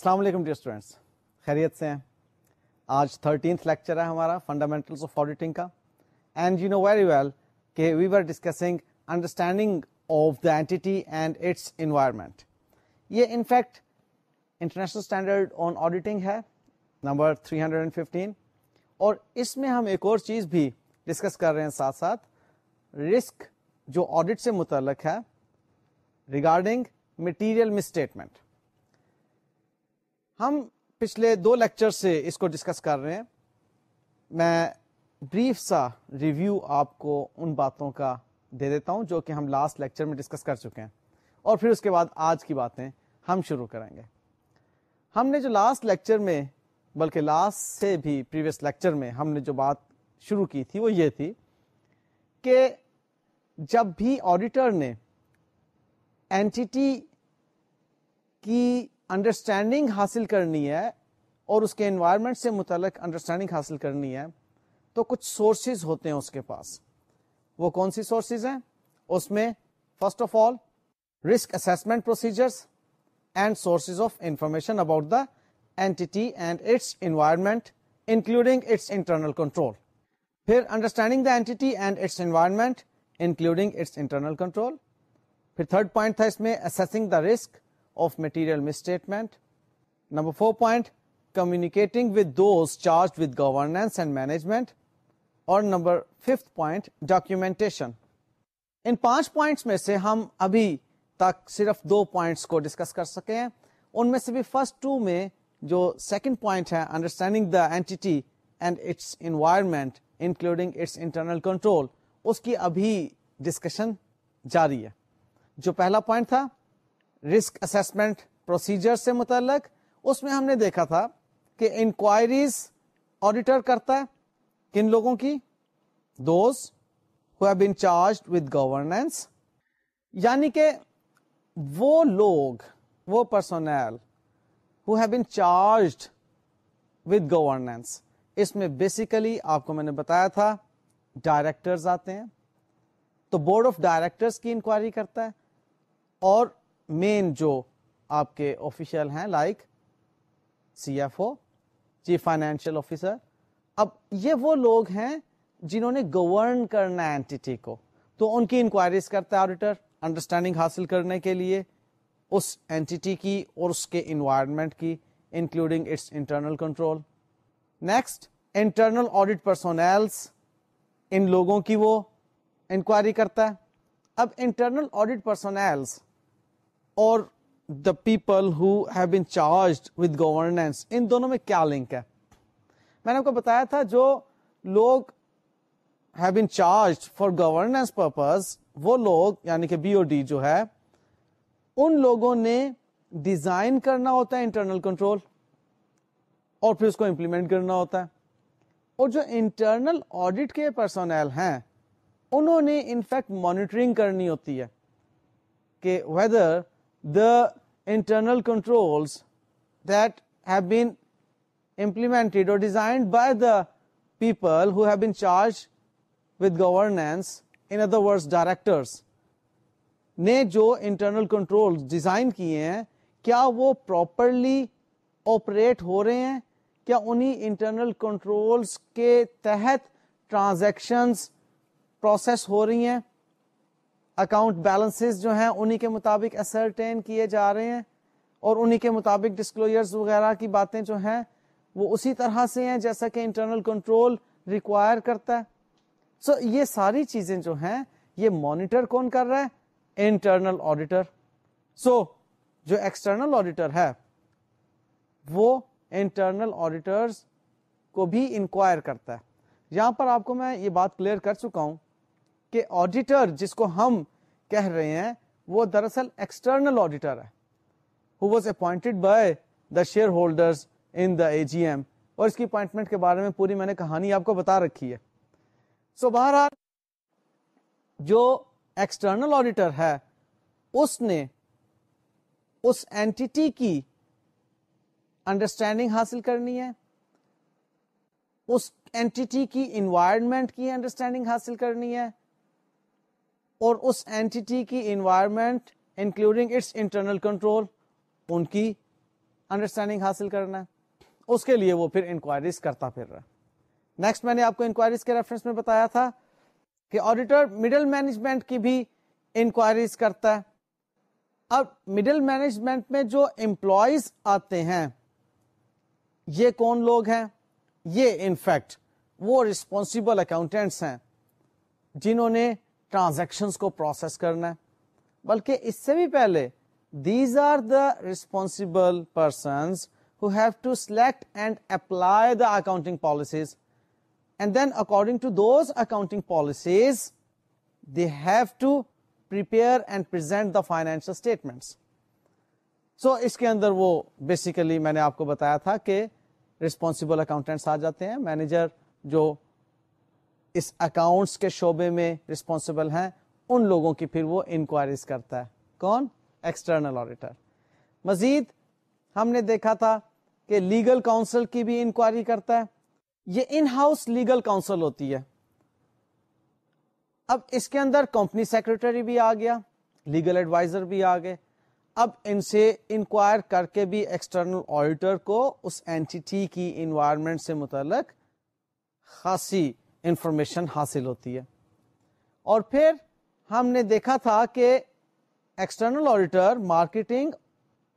السلام علیکم dear students خیریت سے ہیں؟ آج تھرٹینتھ لیکچر ہے ہمارا فنڈامنٹلس آف آڈیٹنگ کا۔ And you know very well کہ we are discussing understanding of the entity and its environment یہ in fact international standard on auditing ہے نمبر 315 اور اس میں ہم ایک اور چیز بھی ڈسکس کر رہے ہیں ساتھ ساتھ۔ رسک جو آڈٹ سے متعلق ہے ریگارڈنگ مٹیریل مسٹیٹمنٹ ہم پچھلے دو لیکچر سے اس کو ڈسکس کر رہے ہیں۔ میں بریف سا ریویو آپ کو ان باتوں کا دے دیتا ہوں جو کہ ہم لاسٹ لیکچر میں ڈسکس کر چکے ہیں۔ اور پھر اس کے بعد آج کی باتیں ہم شروع کریں گے۔ ہم نے جو لاسٹ لیکچر میں، بلکہ لاسٹ سے بھی پریویس لیکچر میں ہم نے جو بات شروع کی تھی، وہ یہ تھی کہ جب بھی آڈیٹر نے اینٹی کی انڈرسٹینڈنگ حاصل کرنی ہے اور اس کے انوائرمنٹ سے متعلق انڈرسٹینڈنگ حاصل کرنی ہے، تو کچھ سورسز ہوتے ہیں اس کے پاس۔ وہ کون سی سورسز ہیں؟ اس میں first of all risk assessment procedures and sources of information about the entity and its environment including its internal control پھر understanding the entity and its environment including its internal control پھر third point تھا اس میں assessing the risk of material misstatement number four point communicating with those charge with governance and management اور number fifth point documentation ان پانچ points میں سے ہم ابھی تک صرف دو پوائنٹس کو ڈسکس کر سکے ہیں. ان میں سے بھی فرسٹ ٹو میں جو سیکنڈ پوائنٹ ہے understanding the entity and its environment including its internal control اس کی ابھی ڈسکشن جاری ہے. جو پہلا پوائنٹ تھا رسک اسسمنٹ پروسیجر سے متعلق، اس میں ہم نے دیکھا تھا کہ انکوائریز آڈیٹر کرتا ہے، کن لوگوں کی؟ Those who been charge with governance یعنی کہ وہ لوگ، وہ personnel who have been charge with governance اس میں بیسیکلی آپ کو میں نے بتایا تھا ڈائریکٹرز آتے ہیں۔ تو بورڈ آف ڈائریکٹرز کی انکوائری کرتا ہے اور مین جو آپ کے آفیشل ہیں like C F O chief financial officer اب یہ وہ لوگ ہیں جنہوں نے گورن کرنا ہے اینٹی کو. تو ان کی انکوائریز کرتا ہے آڈیٹر انڈرسٹینڈنگ حاصل کرنے کے لیے اس اینٹی کی اور اس کے انوائرمنٹ کی including its internal control next internal audit personnels ان لوگوں کی وہ انکوائری کرتا ہے. اب انٹرنل آڈیٹ پرسونلس اور the people who have been charge with governance ان دونوں میں کیا لنک ہے؟ میں نے آپ کو بتایا تھا جو لوگ have been charge for governance purpose وہ لوگ یعنی کہ بی او ڈی جو ہے، ان لوگوں نے ڈیزائن کرنا ہوتا ہے انٹرنل کنٹرول اور پھر اس کو امپلیمنٹ کرنا ہوتا ہے۔ اور جو انٹرنل آڈیٹ کے پرسونل ہیں، انہوں نے انفیکٹ مانیٹرنگ کرنی ہوتی ہے کہ whether the internal controls that have been implemented اور designed by the people who have been charge with governance in other word directors نے جو انٹرنل کنٹرول ڈیزائن کیے ہیں، کیا وہ پراپرلی آپریٹ ہو رہے ہیں؟ کیا انہیں انٹرنل کنٹرولس کے تحت ٹرانزیکشنز پروسیس ہو رہی ہیں؟ اکاؤنٹ بیلنس جو ہیں انہی کے مطابق اسرٹین کیے جا رہے ہیں اور انہی کے مطابق ڈسکلوجر وغیرہ کی باتیں جو ہیں وہ اسی طرح سے ہیں جیسا کہ انٹرنل کنٹرول ریکوائر کرتا ہے۔ سو so, یہ ساری چیزیں جو ہیں یہ مانیٹر کون کر رہا ہے؟ انٹرنل آڈیٹر سو جو ایکسٹرنل آڈیٹر ہے وہ انٹرنل آڈیٹرز کو بھی انکوائر کرتا ہے۔ یہاں پر آپ کو میں یہ بات کلیئر کر چکا ہوں۔ کہ آڈیٹر جس کو ہم کہہ رہے ہیں وہ دراصل ایکسٹرنل آڈیٹر ہے۔ Who was appointed by the shareholder in the A G M اور اس کی اپوائنٹمنٹ کے بارے میں پوری میں نے کہانی آپ کو بتا رکھی ہے۔ سو so, بہرحال جو ایکسٹرنل آڈیٹر ہے اس نے اس اینٹی کی انڈرسٹینڈنگ حاصل کرنی ہے۔ اس اینٹی کی انوائرمنٹ کی انڈرسٹینڈنگ حاصل کرنی ہے۔ اور اس اینٹی کی environment including its internal control ان کی انڈرسٹینڈنگ حاصل کرنا ہے۔ اس کے لیے وہ پھر انکوائریز کرتا پھر رہا نیکسٹ میں نے آپ کو انکوائریز کے ریفرنس میں بتایا تھا کہ آڈیٹر مڈل مینجمنٹ کی بھی انکوائریز کرتا ہے۔ اب مڈل مینجمنٹ میں جو امپلائیز آتے ہیں، یہ کون لوگ ہیں؟ یہ انفیکٹ وہ ریسپونسبل اکاؤنٹینٹس ہیں جنہوں نے ٹرانزیکشن کو پروسیس کرنا ہے۔ بلکہ اس سے بھی پہلے these are the responsible persons who have to select and apply the accounting policies and then according to those accounting policies they have to prepare and present the financial statements so اس کے اندر وہ basically میں نے آپ کو بتایا تھا کہ ریسپونسبل اکاؤنٹینٹس آ جاتے ہیں مینیجر جو اس اکاؤنٹس کے شعبے میں ریسپونسبل ہیں، ان لوگوں کی پھر وہ انکوائریز کرتا ہے۔ کون؟ ایکسٹرنل آڈیٹر مزید ہم نے دیکھا تھا کہ لیگل کاؤنسل کی بھی انکوائری کرتا ہے۔ یہ ان ہاؤس لیگل کاؤنسل ہوتی ہے۔ اب اس کے اندر کمپنی سیکرٹری بھی آ گیا لیگل ایڈوائزر بھی آ گئے۔ اب ان سے انکوائر کر کے بھی ایکسٹرنل آڈیٹر کو اس اینٹی کی انوائرمنٹ سے متعلق خاصی انفارمیشن حاصل ہوتی ہے۔ اور پھر ہم نے دیکھا تھا کہ ایکسٹرنل آڈیٹر مارکیٹنگ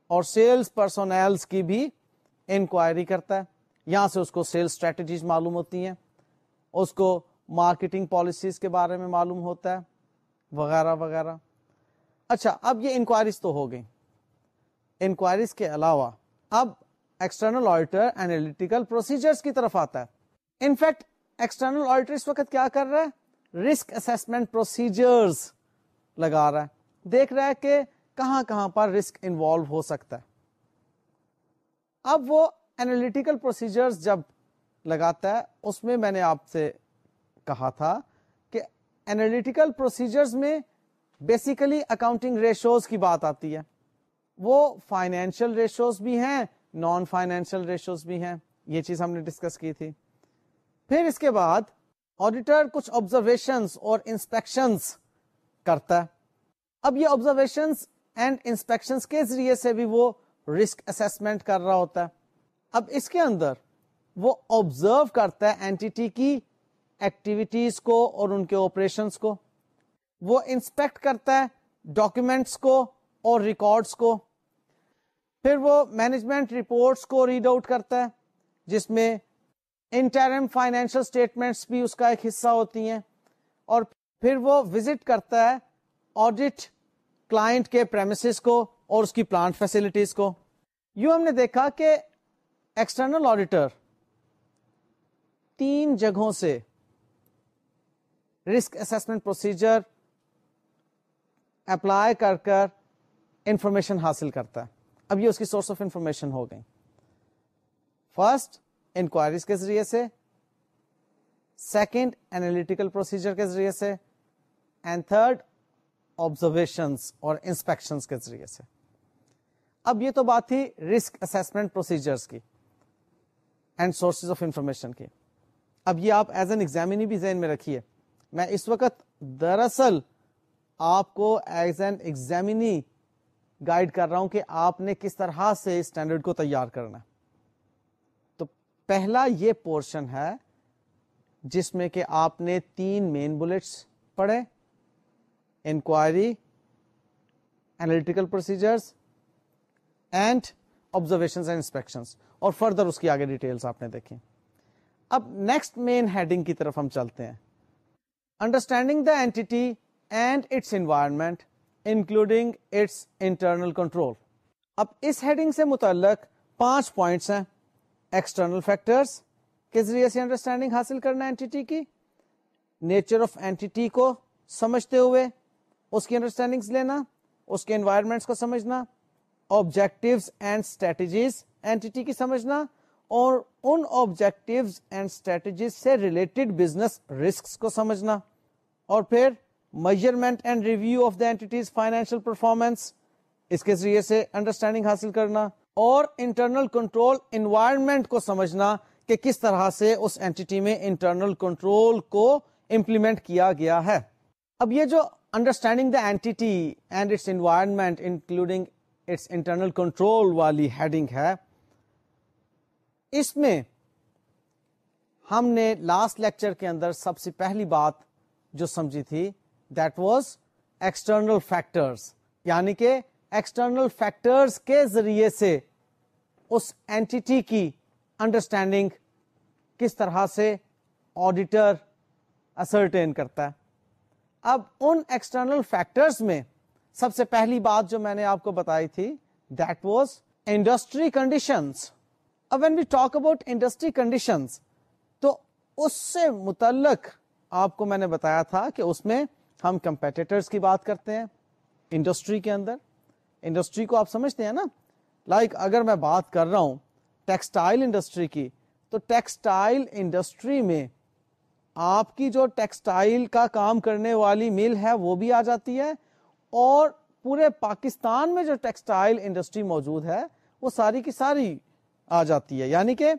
اور سیلز پرسونلز کی بھی انکوائری کرتا ہے۔ یہاں سے اس کو سیلز اسٹریٹجیز معلوم ہوتی ہیں۔ اس کو مارکیٹنگ پالیسیز کے بارے میں معلوم ہوتا ہے۔ وغیرہ وغیرہ۔ اچھا اب یہ انکوائریز تو ہو گئی انکوائریز کے علاوہ اب ایکسٹرنل آڈیٹر اینالیٹیکل پروسیجرز کی طرف آتا ہے۔ انفیکٹ ایکسٹرنل آڈیٹر اس وقت کیا کر رہا ہے؟ رسک اسسمنٹ پروسیجرز لگا رہا ہے۔ دیکھ رہا ہے کہ کہاں کہاں پر رسک انوالو ہو سکتا ہے۔ اب وہ اینالیٹیکل پروسیجرز جب لگاتا ہے، اس میں میں نے آپ سے کہا تھا کہ اینالیٹیکل پروسیجرز میں بیسیکلی اکاؤنٹنگ ریشوز کی بات آتی ہے۔ وہ فائنینشیل ریشوز بھی ہیں نان فائنینشیل ریشوز بھی ہیں۔ یہ چیز ہم نے ڈسکس کی تھی۔ پھر اس کے بعد آڈیٹر کچھ آبزرویشن اور انسپیکشن کرتا ہے۔ اب یہ آبزرویشن اینڈ انسپیکشن کے ذریعے سے بھی وہ رسک اسسمنٹ کر رہا ہوتا ہے۔ اب اس کے اندر وہ آبزرو کرتا ہے اینٹی کی ایکٹیویٹیز کو اور ان کے آپریشنس کو۔ وہ انسپیکٹ کرتا ہے ڈاکومینٹس کو اور ریکارڈس کو۔ پھر وہ مینجمنٹ رپورٹس کو ریڈ آؤٹ کرتا ہے، جس میں انٹرم فائنینشل اسٹیٹمنٹس بھی اس کا ایک حصہ ہوتی ہیں اور پھر وہ وزٹ کرتا ہے آڈیٹ کلائنٹ کے پریمسز کو اور اس کی پلانٹ فیسلٹیز کو۔ یوں ہم نے دیکھا کہ ایکسٹرنل آڈیٹر تین جگہوں سے رسک اسسمنٹ پروسیجر اپلائی کر کر انفارمیشن حاصل کرتا ہے۔ اب یہ اس کی سورس آف انفارمیشن ہو گئی۔ فرسٹ انکوائریز کے ذریعے سے سیکنڈ اینالیٹیکل پروسیجر کے ذریعے سے اینڈ تھرڈ آبزرویشن اور انسپیکشن کے ذریعے سے۔ اب یہ تو بات تھی رسک اسسمنٹ پروسیجر کی اینڈ سورسز آف انفارمیشن کی۔ اب یہ آپ ایز این ایگزامنی بھی ذہن میں رکھیے۔ میں اس وقت دراصل آپ کو ایز این ایگزامنی گائڈ کر رہا ہوں کہ آپ نے کس طرح سے اسٹینڈرڈ کو تیار کرنا۔ ہے پہلا یہ پورشن ہے جس میں کہ آپ نے تین مین بلٹس پڑھے inquiry analytical procedures and observation and inspection اور فردر اس کی آگے ڈیٹیلس آپ نے دیکھی۔ اب نیکسٹ مین ہیڈنگ کی طرف ہم چلتے ہیں۔ Understanding the entity and its environment including its internal control اب اس ہیڈنگ سے متعلق پانچ پوائنٹس ہیں۔ ایکسٹرنل فیکٹرس کے ذریعے سے انڈرسٹینڈنگ حاصل کرنا اینٹی کی؟ نیچر آف اینٹی کو سمجھتے ہوئے، اس کی انڈرسٹینڈنگ لینا، اس کے انوائرمنٹ کو سمجھنا آبجیکٹو اینڈ اسٹریٹجیز اینٹی کی سمجھنا، اور ان آبجیکٹو اینڈ اسٹریٹجیز سے ریلیٹڈ بزنس رسک کو سمجھنا۔ اور پھر measurement and review of the entity's financial performance اس کے ذریعے سے انڈرسٹینڈنگ حاصل کرنا۔ اور انٹرنل کنٹرول انوائرمنٹ کو سمجھنا کہ کس طرح سے اس اینٹی میں انٹرنل کنٹرول کو امپلیمنٹ کیا گیا ہے۔ اب یہ جو understanding the entity and its environment including its internal control والی ہیڈنگ ہے، اس میں ہم نے لاسٹ لیکچر کے اندر سب سے پہلی بات جو سمجھی تھی دیٹ واز ایکسٹرنل فیکٹرز یعنی کہ ایکسٹرنل فیکٹرز کے ذریعے سے اس اینٹی کی انڈرسٹینڈنگ کس طرح سے آڈیٹر اسرٹین کرتا ہے۔ اب ان ایکسٹرنل فیکٹرز میں سب سے پہلی بات جو میں نے آپ کو بتائی تھی دیٹ واز انڈسٹری کنڈیشنس اب when we talk about industry conditions تو اس سے متعلق آپ کو میں نے بتایا تھا کہ اس میں ہم کمپیٹیٹرز کی بات کرتے ہیں انڈسٹری کے اندر۔ انڈسٹری کو آپ سمجھتے ہیں نا؟ لائک like اگر میں بات کر رہا ہوں ٹیکسٹائل انڈسٹری کی، تو ٹیکسٹائل انڈسٹری میں آپ کی جو ٹیکسٹائل کا کام کرنے والی مل ہے وہ بھی آ جاتی ہے، اور پورے پاکستان میں جو ٹیکسٹائل انڈسٹری موجود ہے وہ ساری کی ساری آ جاتی ہے۔ یعنی کہ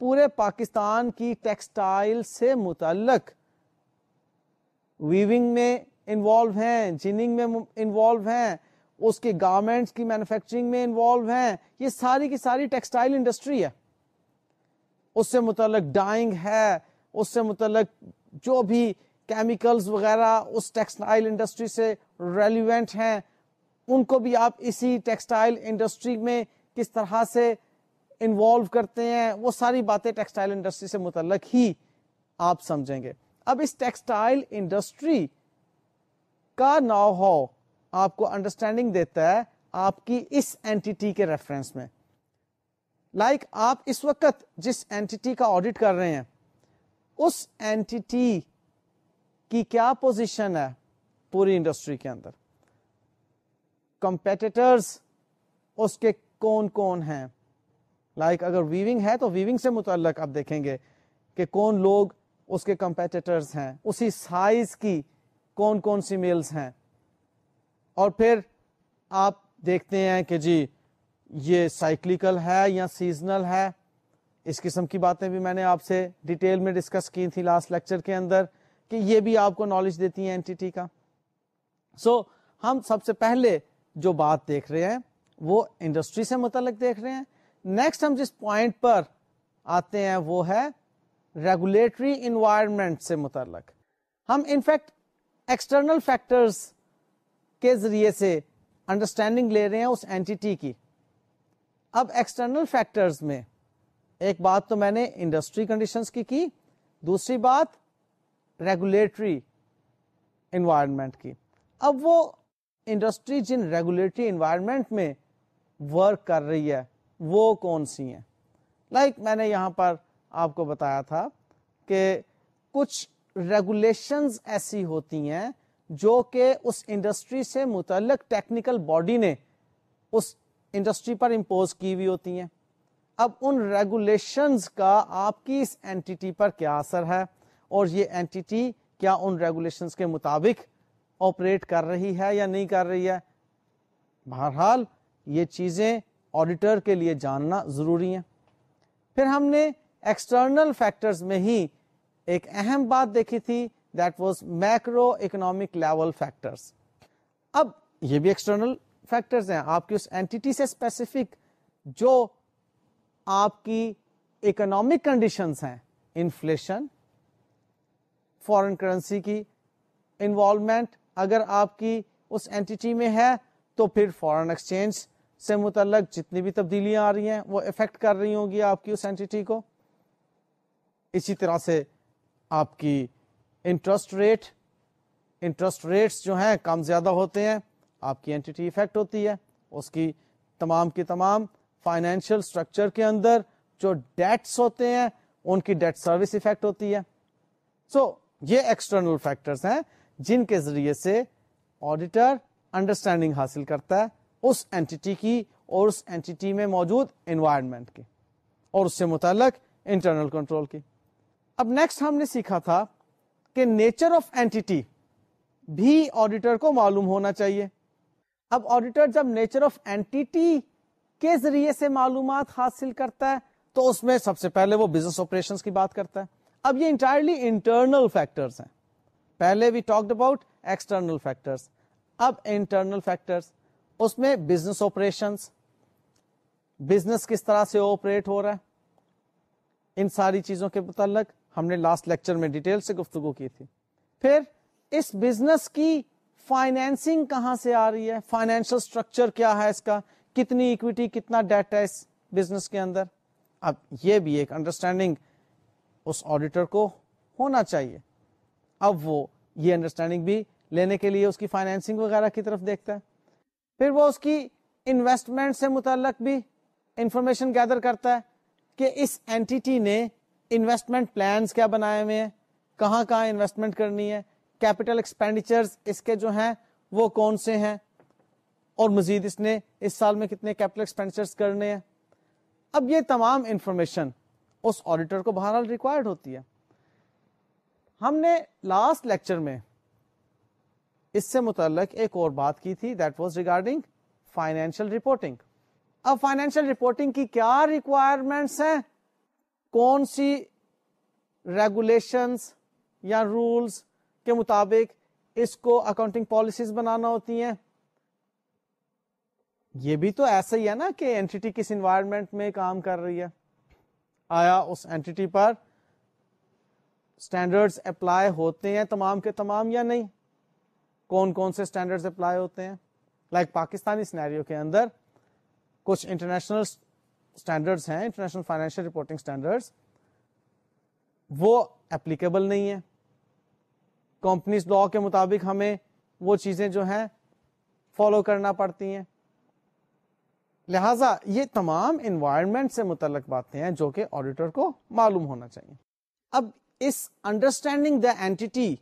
پورے پاکستان کی ٹیکسٹائل سے متعلق ویونگ میں انوالو ہیں جننگ میں انوالو ہیں اس کے گارمنٹس کی مینوفیکچرنگ میں انوالو ہیں. یہ ساری کی ساری ٹیکسٹائل انڈسٹری ہے. اس سے متعلق ڈائنگ ہے. اس سے متعلق جو بھی کیمیکلز وغیرہ اس ٹیکسٹائل انڈسٹری سے ریلیونٹ ہیں. ان کو بھی آپ اسی ٹیکسٹائل انڈسٹری میں کس طرح سے انوالو کرتے ہیں، وہ ساری باتیں ٹیکسٹائل انڈسٹری سے متعلق ہی آپ سمجھیں گے۔ اب اس ٹیکسٹائل انڈسٹری کا نا ہو آپ کو انڈرسٹینڈنگ دیتا ہے آپ کی اس اینٹی کے ریفرنس میں۔ لائک like آپ اس وقت جس اینٹی کا آڈٹ کر رہے ہیں، اس اینٹی کی کیا پوزیشن ہے پوری انڈسٹری کے اندر؟ کمپیٹیٹرز اس کے کون کون ہیں؟ لائک like اگر ویونگ ہے تو ویونگ سے متعلق آپ دیکھیں گے کہ کون لوگ اس کے کمپیٹیٹرز ہیں، اسی سائز کی کون کون سی میلز ہیں۔ اور پھر آپ دیکھتے ہیں کہ جی یہ سائیکلیکل ہے یا سیزنل ہے؟ اس قسم کی باتیں بھی میں نے آپ سے ڈیٹیل میں ڈسکس کی تھی لاسٹ لیکچر کے اندر کہ یہ بھی آپ کو نالج دیتی ہیں اینٹی کا۔ سو so, ہم سب سے پہلے جو بات دیکھ رہے ہیں وہ انڈسٹری سے متعلق دیکھ رہے ہیں۔ نیکسٹ ہم جس پوائنٹ پر آتے ہیں وہ ہے ریگولیٹری انوائرمنٹ سے متعلق۔ ہم انفیکٹ ایکسٹرنل فیکٹرز کے ذریعے سے انڈرسٹینڈنگ لے رہے ہیں اس اینٹی کی۔ اب ایکسٹرنل فیکٹرز میں، ایک بات تو میں نے انڈسٹری کنڈیشنز کی کی، دوسری بات ریگولیٹری انوائرمنٹ کی۔ اب وہ انڈسٹری جن ریگولیٹری انوائرمنٹ میں ورک کر رہی ہے، وہ کون سی ہیں؟ لائک like میں نے یہاں پر آپ کو بتایا تھا کہ کچھ ریگولیشنز ایسی ہوتی ہیں جو کہ اس انڈسٹری سے متعلق ٹیکنیکل باڈی نے اس انڈسٹری پر امپوز کی ہوئی ہوتی ہیں۔ اب ان ریگولیشنز کا آپ کی اس اینٹی پر کیا اثر ہے اور یہ اینٹی کیا ان ریگولیشنز کے مطابق آپریٹ کر رہی ہے یا نہیں کر رہی ہے؟ بہرحال یہ چیزیں آڈیٹر کے لیے جاننا ضروری ہیں۔ پھر ہم نے ایکسٹرنل فیکٹرز میں ہی ایک اہم بات دیکھی تھی that was macro economic level factors ب یہ بھی ایکسٹرنل فیکٹرز ہیں۔ آپ کی اس اینٹی سے اسپیسیفک جو آپ کی اکنامک کنڈیشنز ہیں۔ انفلیشن فورن کرنسی کی انوالومنٹ اگر آپ کی اس اینٹی میں ہے تو پھر فورن ایکسچینج سے متعلق جتنی بھی تبدیلیاں آ رہی ہیں وہ افیکٹ کر رہی ہوں گی آپ کی اس اینٹی کو۔ اسی طرح سے آپ کی انٹرسٹ ریٹ انٹرسٹ ریٹس جو ہیں کم زیادہ ہوتے ہیں آپ کی اینٹی افیکٹ ہوتی ہے اس کی تمام کی تمام فائنینشیل اسٹرکچر کے اندر جو ڈیٹس ہوتے ہیں ان کی ڈیٹ سروس افیکٹ ہوتی ہے۔ سو so, یہ ایکسٹرنل فیکٹرز ہیں جن کے ذریعے سے آڈیٹر انڈرسٹینڈنگ حاصل کرتا ہے اس اینٹی کی اور اس اینٹی میں موجود انوائرمنٹ کی اور اس سے متعلق انٹرنل کنٹرول کی اب نیکسٹ ہم نے سیکھا تھا کہ نیچر آف اینٹی بھی آڈیٹر کو معلوم ہونا چاہیے۔ اب آڈیٹر جب نیچر آف اینٹی کے ذریعے سے معلومات حاصل کرتا ہے، تو اس میں سب سے پہلے وہ بزنس آپریشن کی بات کرتا ہے۔ اب یہ انٹائرلی انٹرنل فیکٹرز ہیں۔ پہلے we talked about external factors اب انٹرنل فیکٹرز اس میں بزنس آپریشنس بزنس کس طرح سے آپریٹ ہو رہا ہے۔ ان ساری چیزوں کے متعلق۔ ہم نے لاسٹ لیکچر میں ڈیٹیل سے گفتگو کی تھی۔ پھر اس بزنس کی فائنینسنگ کہاں سے آ رہی ہے؟ فائنینشل اسٹرکچر کیا ہے اس کا؟ کتنی اکویٹی کتنا ڈیٹ ہے اس بزنس کے اندر؟ اب یہ بھی ایک انڈرسٹینڈنگ اس آڈیٹر کو ہونا چاہیے۔ اب وہ یہ انڈرسٹینڈنگ بھی لینے کے لیے اس کی فائنینسنگ وغیرہ کی طرف دیکھتا ہے۔ پھر وہ اس کی انویسٹمنٹ سے متعلق بھی انفارمیشن گیدر کرتا ہے کہ اس اینٹی نے انویسٹمنٹ پلانس کیا بنائے ہوئے ہیں؟ کہاں کہاں انویسٹمنٹ کرنی ہے؟ کیپٹل ایکسپینڈیچر اس کے جو ہیں وہ کون سے ہیں؟ اور مزید اس نے اس سال میں کتنے کیپٹل ایکسپینڈیچر کرنے ہیں؟ اب یہ تمام انفارمیشن اس آڈیٹر کو بہرحال ریکوائرڈ ہوتی ہے۔ ہم نے لاسٹ لیکچر میں اس سے متعلق ایک اور بات کی تھی that was regarding financial reporting اب فائنینشیل رپورٹنگ کی کیا ریکوائرمنٹس ہیں؟ کون سی ریگولیشنس یا رولس کے مطابق اس کو اکاؤنٹنگ پالیسیز بنانا ہوتی ہیں؟ یہ بھی تو ایسا ہی ہے نا کہ اینٹی کس انوائرمنٹ میں کام کر رہی ہے۔ آیا اس اینٹی پر اسٹینڈرڈ اپلائی ہوتے ہیں تمام کے تمام یا نہیں؟ کون کون سے اسٹینڈرڈ اپلائی ہوتے ہیں؟ لائک like پاکستانی سینیریو کے اندر کچھ انٹرنیشنل اسٹینڈرڈ ہیں انٹرنیشنل فائنینشیل رپورٹنگ اسٹینڈرڈ وہ اپلیکیبل نہیں ہے کمپنیز لا کے مطابق ہمیں وہ چیزیں جو ہیں فالو کرنا پڑتی ہیں. لہذا یہ تمام انوائرمنٹ سے متعلق باتیں ہیں جو کہ آڈیٹر کو معلوم ہونا چاہیے. اب اس understanding the entity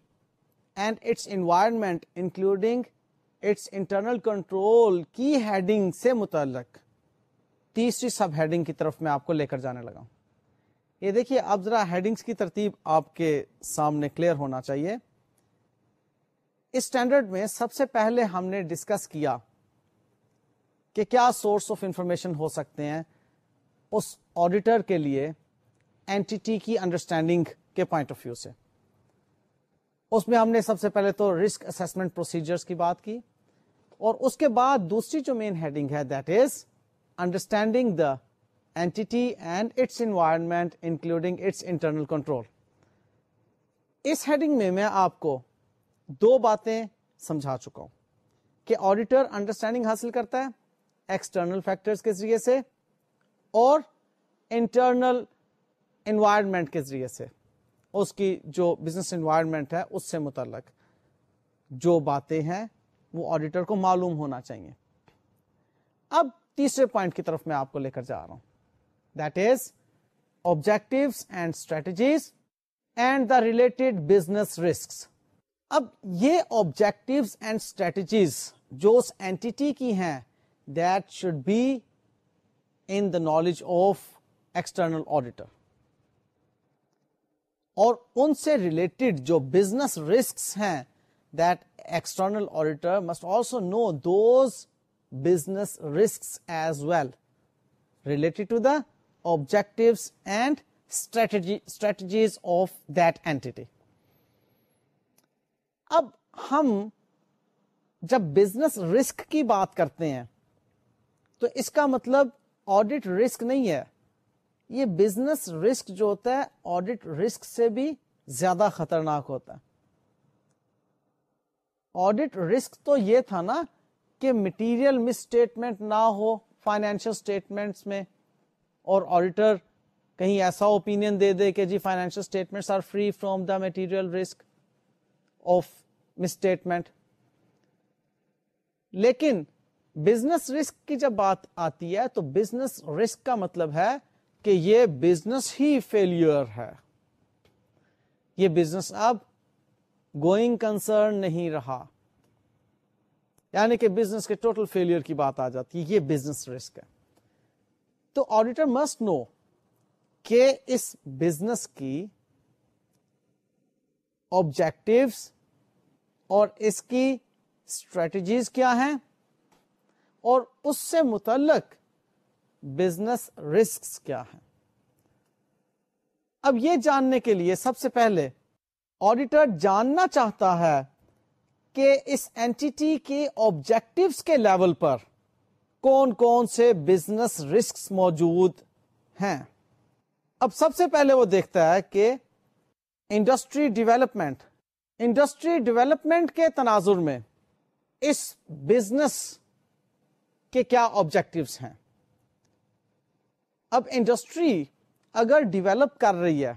and its environment including its internal control کی ہیڈنگ سے متعلق تیسری سب ہیڈنگ کی طرف میں آپ کو لے کر جانے لگا ہوں۔ یہ دیکھیے، اب ذرا ہیڈنگس کی ترتیب آپ کے سامنے کلیئر ہونا چاہیے۔ اسٹینڈرڈ میں سب سے پہلے ہم نے ڈسکس کیا کہ کیا سورس آف انفارمیشن ہو سکتے ہیں اس آڈیٹر کے لیے اینٹی کی انڈرسٹینڈنگ کے پوائنٹ آف ویو سے۔ اس میں ہم نے سب سے پہلے تو رسک اسسمنٹ پروسیجرز کی بات کی اور اس کے بعد دوسری جو مین ہیڈنگ ہے that is understanding the entity and its environment including its internal control us heading میں میں آپ کو دو باتیں سمجھا چکا ہوں کہ آڈیٹر انڈرسٹینڈنگ حاصل کرتا ہے ایکسٹرنل فیکٹرز کے ذریعے سے اور انٹرنل انوائرمنٹ کے ذریعے سے۔ اس کی جو بزنس انوائرمنٹ ہے اس سے متعلق جو باتیں ہیں وہ آڈیٹر کو معلوم ہونا چاہیے۔ اب تیسرے پوائنٹ کی طرف میں آپ کو لے کر جا رہا ہوں۔ That is objective and strategies and the related business risk اب یہ آبجیکٹوز اینڈ اسٹریٹجیز جو اس اینٹی کی ہیں that should be in the knowledge of external auditor اور ان سے ریلیٹڈ جو بزنس رسک ہیں that external auditor must also know those business risk as well related to the objectives and strategies of that entity اب ہم جب business risk کی بات کرتے ہیں، تو اس کا مطلب آڈٹ رسک نہیں ہے۔ یہ بزنس رسک جو ہوتا ہے آڈٹ رسک سے بھی زیادہ خطرناک ہوتا ہے۔ آڈٹ رسک تو یہ تھا نا کہ مٹیریل مس اسٹیٹمنٹ نہ ہو فائنینشل اسٹیٹمنٹس میں اور آڈیٹر کہیں ایسا اوپین دے دے کہ جی financial statement are free from the material risk of misstatement لیکن بزنس رسک کی جب بات آتی ہے تو بزنس رسک کا مطلب ہے کہ یہ بزنس ہی فیلئر ہے۔ یہ بزنس اب گوئنگ کنسرن نہیں رہا۔ یعنی کہ بزنس کے ٹوٹل فیلئر کی بات آ جاتی ہے، یہ بزنس رسک ہے۔ تو آڈیٹر مسٹ نو کہ اس بزنس کی آبجیکٹوس اور اس کی اسٹریٹجیز کیا ہیں اور اس سے متعلق بزنس رسک کیا ہیں۔ اب یہ جاننے کے لیے سب سے پہلے آڈیٹر جاننا چاہتا ہے کہ اس اینٹی کے آبجیکٹوس کے لیول پر کون کون سے بزنس رسک موجود ہیں۔ اب سب سے پہلے وہ دیکھتا ہے کہ انڈسٹری ڈیولپمنٹ انڈسٹری ڈیولپمنٹ کے تناظر میں اس بزنس کے کیا آبجیکٹوس ہیں۔ اب انڈسٹری اگر ڈیولپ کر رہی ہے،